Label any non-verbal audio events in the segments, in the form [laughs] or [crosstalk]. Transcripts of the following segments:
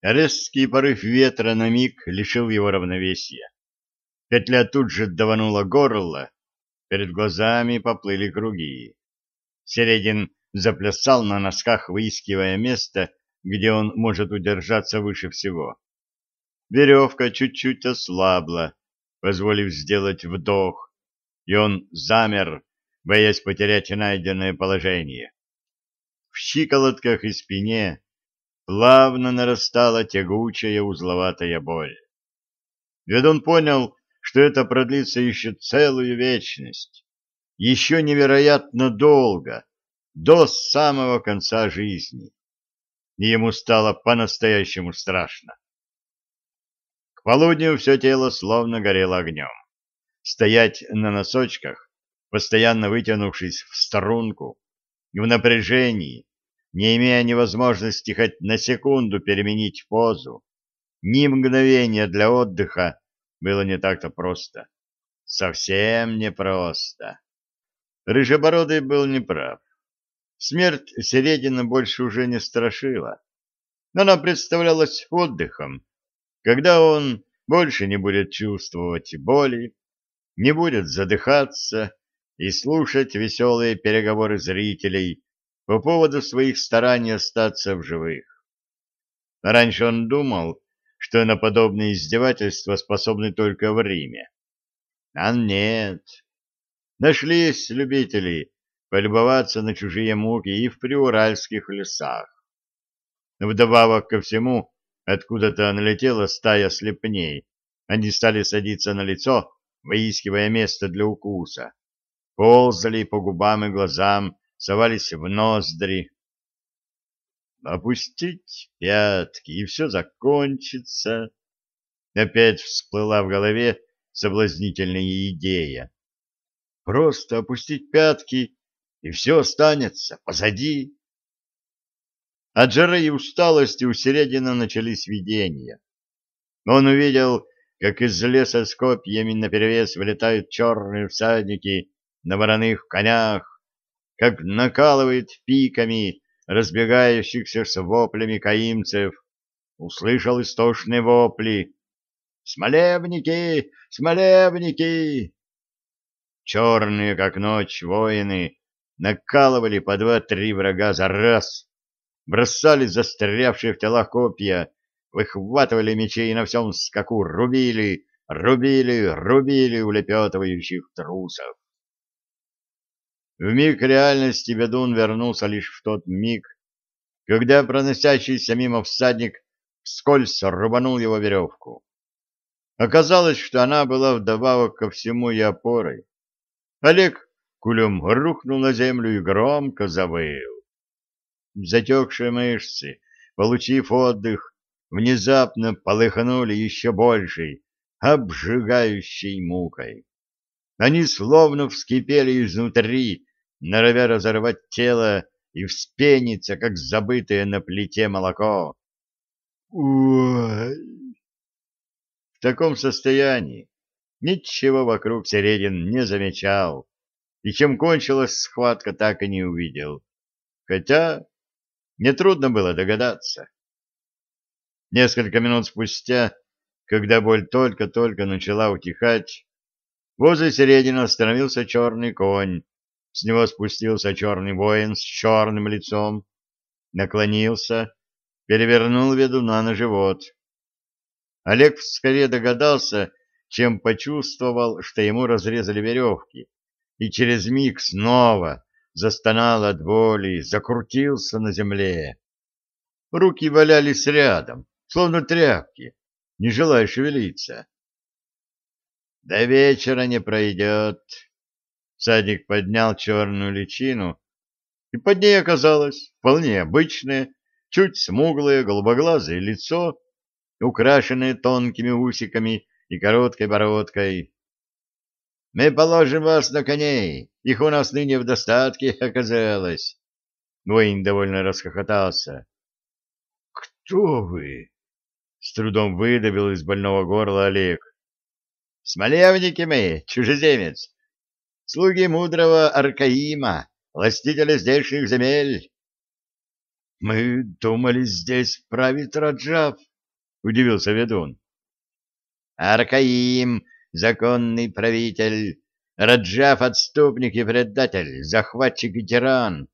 Резкий порыв ветра на миг лишил его равновесия. Петля тут же даванула горло, перед глазами поплыли круги. Середин заплясал на носках, выискивая место, где он может удержаться выше всего. Веревка чуть-чуть ослабла, позволив сделать вдох, и он замер, боясь потерять найденное положение. В щиколотках и спине плавно нарастала тягучая узловатая боль. Ведун понял, что это продлится еще целую вечность, еще невероятно долго, до самого конца жизни. И ему стало по-настоящему страшно. К полудню все тело словно горело огнем. Стоять на носочках, постоянно вытянувшись в струнку, в напряжении, не имея ни возможности хоть на секунду переменить позу, ни мгновения для отдыха, было не так-то просто. Совсем непросто. Рыжебородый был неправ. Смерть Середина больше уже не страшила. Она представлялась отдыхом, когда он больше не будет чувствовать боли, не будет задыхаться и слушать веселые переговоры зрителей по поводу своих стараний остаться в живых. Раньше он думал, что на подобные издевательства способны только в Риме. А нет. Нашлись любители полюбоваться на чужие муки и в приуральских лесах. Вдобавок ко всему, откуда-то налетела стая слепней. Они стали садиться на лицо, выискивая место для укуса. Ползали по губам и глазам, совались в ноздри. Опустить пятки, и все закончится. Опять всплыла в голове соблазнительная идея. Просто опустить пятки, и все останется позади. От жары и усталости у Середина начались видения. Он увидел, как из леса с копьями наперевес вылетают черные всадники на вороных конях, как накалывает пиками разбегающихся с воплями каимцев, услышал истошные вопли. «Смолевники! Смолевники!» Черные, как ночь, воины накалывали по два-три врага за раз, бросали застрявшие в телах копья, выхватывали мечи и на всем скаку рубили, рубили, рубили улепетывающих трусов. В миг реальности ведун вернулся лишь в тот миг, когда проносящийся мимо всадник вскользь рубанул его веревку. Оказалось, что она была вдобавок ко всему и опорой. Олег кулем рухнул на землю и громко завыл. Затекшие мышцы, получив отдых, внезапно полыхнули еще большей, обжигающей мукой. Они словно вскипели изнутри, норовя разорвать тело и вспениться, как забытое на плите молоко. Ой! В таком состоянии ничего вокруг Середин не замечал, и чем кончилась схватка, так и не увидел. Хотя нетрудно было догадаться. Несколько минут спустя, когда боль только-только начала утихать, возле Середина остановился черный конь, с него спустился черный воин с черным лицом, наклонился, перевернул ведуна на живот. Олег скорее догадался, чем почувствовал, что ему разрезали веревки, и через миг снова застонал от боли, закрутился на земле. Руки валялись рядом, словно тряпки, не желая шевелиться. «До вечера не пройдет», Садик поднял черную личину, и под ней оказалось вполне обычное, чуть смуглое голубоглазое лицо, украшенное тонкими усиками и короткой бородкой. — Мы положим вас на коней, их у нас ныне в достатке [laughs] оказалось. Воин довольно расхохотался. — Кто вы? — с трудом выдавил из больного горла Олег. — Смолевники мы, чужеземец, слуги мудрого Аркаима, властителя здешних земель. Мы думали, здесь правит Раджав. — удивился ведун. «Аркаим, законный правитель, Раджав — отступник и предатель, захватчик и тиран.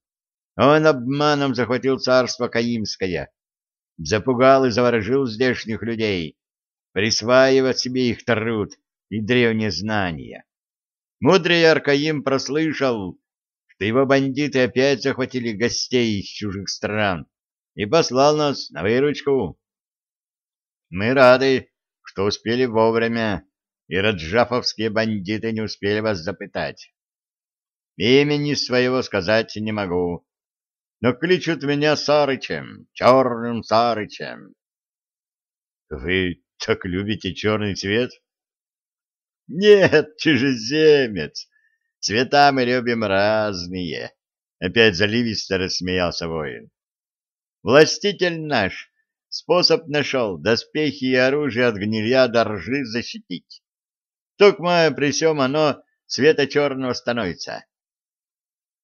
Он обманом захватил царство Каимское, запугал и заворожил здешних людей, присваивая себе их труд и древние знания. Мудрый Аркаим прослышал, что его бандиты опять захватили гостей из чужих стран и послал нас на выручку. Мы рады, что успели вовремя, и раджафовские бандиты не успели вас запытать. Имени своего сказать не могу, но кличут меня Сарычем, черным Сарычем. — Вы так любите черный цвет? — Нет, [laughs] чужеземец, цвета мы любим разные, — опять заливисто рассмеялся воин. — Властитель наш способ нашел доспехи и оружие от гнилья до ржи защитить. Токма при всем оно цвета черного становится.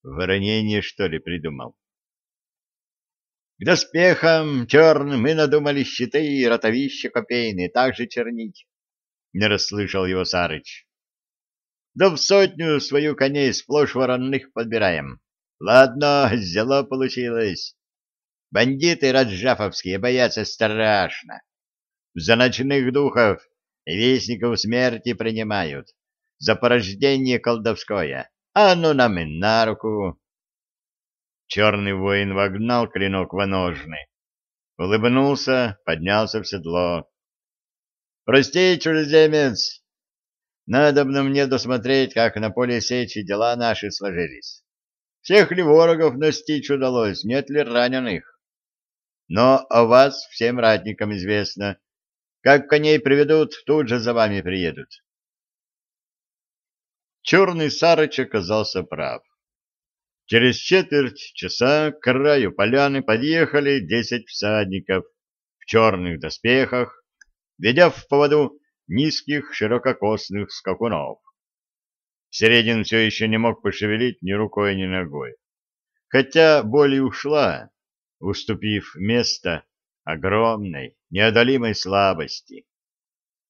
Воронение, что ли, придумал? К доспехам черным мы надумали щиты и ротовища копейные также чернить. Не расслышал его Сарыч. Да в сотню свою коней сплошь воронных подбираем. Ладно, [laughs] зело получилось. Бандиты раджафовские боятся страшно. За ночных духов Вестников смерти принимают. За порождение колдовское. А ну нам и на руку. Черный воин вогнал клинок в ножны. Улыбнулся, поднялся в седло. «Прости, чужеземец, надо бы мне досмотреть, как на поле сечи дела наши сложились. Всех ли ворогов настичь удалось, нет ли раненых? Но о вас всем ратникам известно, как коней приведут, тут же за вами приедут. Черный Сарыч оказался прав. Через четверть часа к краю поляны подъехали десять всадников в черных доспехах, ведя в поводу низких ширококосных скакунов. Середин все еще не мог пошевелить ни рукой, ни ногой. Хотя боль и ушла, уступив место огромной, неодолимой слабости.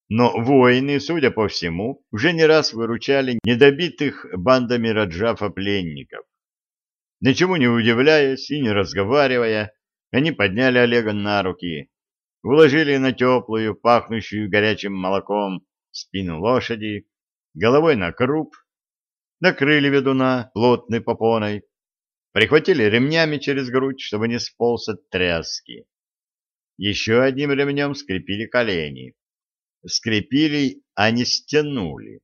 Но воины, судя по всему, уже не раз выручали недобитых бандами Раджафа пленников. Ничему не удивляясь и не разговаривая, они подняли Олега на руки, уложили на теплую, пахнущую горячим молоком спину лошади, головой на круп, накрыли ведуна плотной попоной, прихватили ремнями через грудь, чтобы не сполз от тряски. Еще одним ремнем скрепили колени. Скрепили, а не стянули.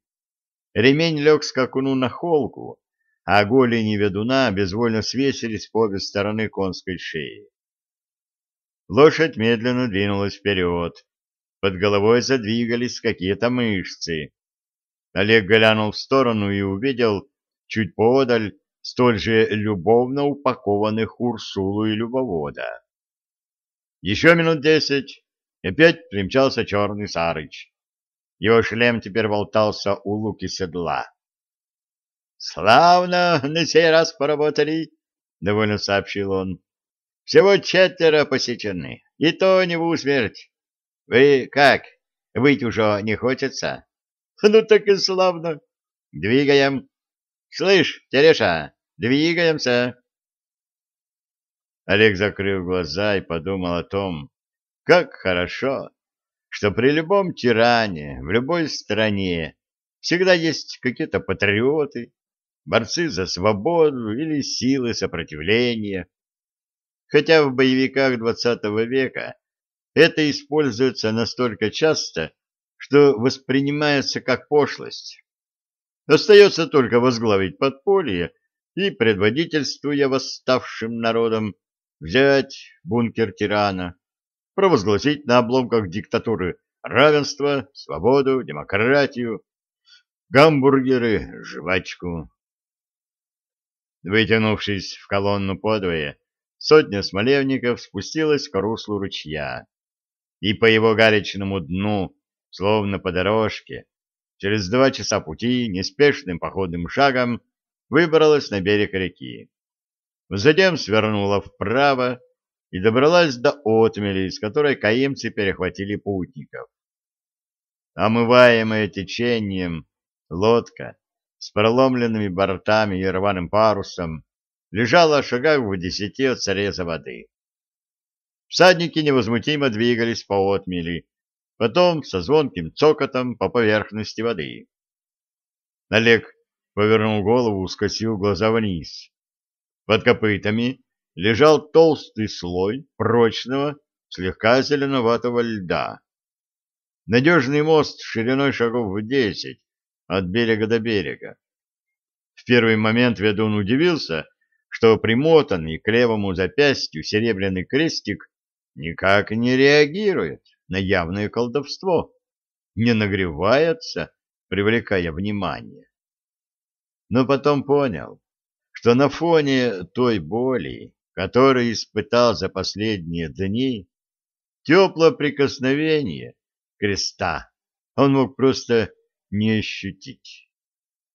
Ремень лег скакуну на холку, а голени ведуна безвольно свесились по обе стороны конской шеи. Лошадь медленно двинулась вперед. Под головой задвигались какие-то мышцы. Олег глянул в сторону и увидел чуть подаль столь же любовно упакованных Урсулу и Любовода. Еще минут десять, опять примчался черный Сарыч. Его шлем теперь болтался у луки седла. — Славно на сей раз поработали, — довольно сообщил он. — Всего четверо посечены, и то не в усмерть. Вы как, выйти уже не хочется? [laughs] — Ну так и славно. Двигаем. Слышь, Тереша, двигаемся. Олег закрыл глаза и подумал о том, как хорошо, что при любом тиране, в любой стране всегда есть какие-то патриоты, борцы за свободу или силы сопротивления. Хотя в боевиках XX века это используется настолько часто, что воспринимается как пошлость. Остается только возглавить подполье и, предводительствуя восставшим народом, взять бункер тирана, провозгласить на обломках диктатуры равенство, свободу, демократию, гамбургеры, жвачку. Вытянувшись в колонну подвое, сотня смолевников спустилась к руслу ручья, и по его горячному дну, словно по дорожке, через два часа пути неспешным походным шагом выбралась на берег реки. Затем свернула вправо и добралась до отмели, с которой каимцы перехватили путников. Омываемая течением лодка с проломленными бортами и рваным парусом лежала в шагах в десяти от среза воды. Всадники невозмутимо двигались по отмели, потом со звонким цокотом по поверхности воды. Олег повернул голову, скосил глаза вниз. Под копытами лежал толстый слой прочного, слегка зеленоватого льда. Надежный мост шириной шагов в десять от берега до берега. В первый момент ведун удивился, что примотанный к левому запястью серебряный крестик никак не реагирует на явное колдовство, не нагревается, привлекая внимание. Но потом понял, что на фоне той боли, которую испытал за последние дни, теплое прикосновение креста он мог просто не ощутить.